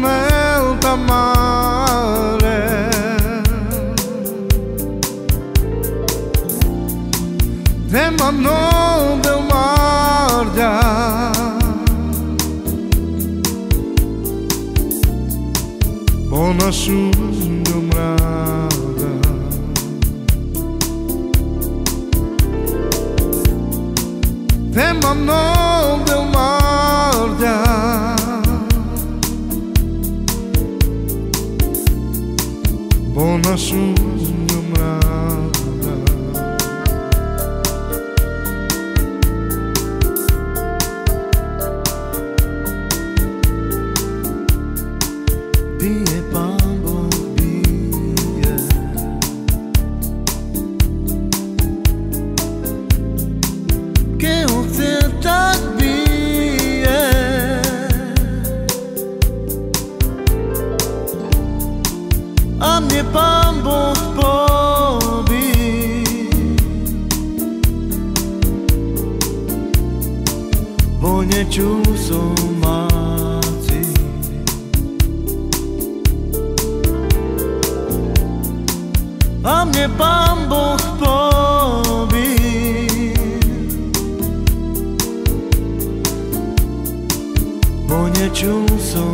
Cascamel da mare De mano del mar Bona sundumrada De mano del Bona sundumrada na pan pán Boh pobí. Bo nečúsom máci. A mnie pan Boh pobí. Bo nečúsom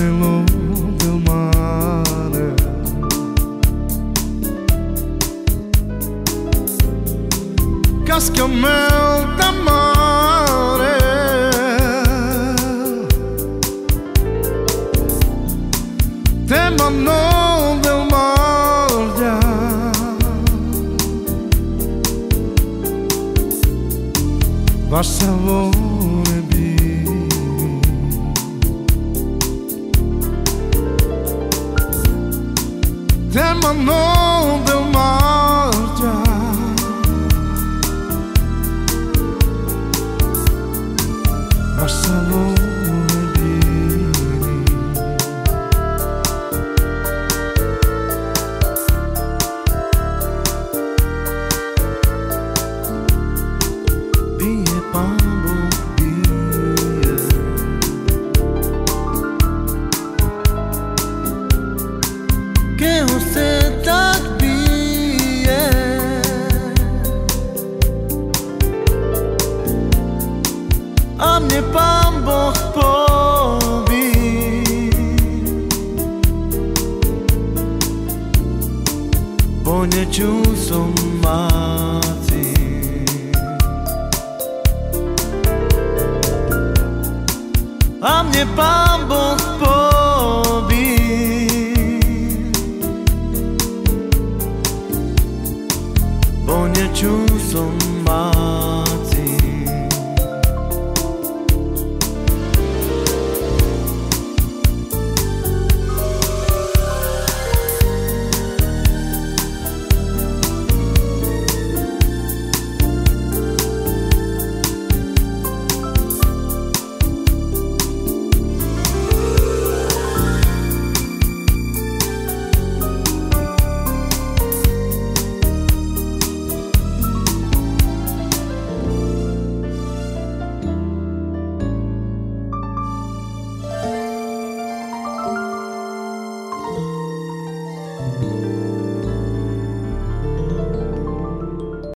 Marelo del mare Cascamel da mare Te mano del mar Barcelona. bi Teman oldum arca Arsam oldum a mne Pán Boh pobí. Ponečul som máci. A mne Pán Boh pobí.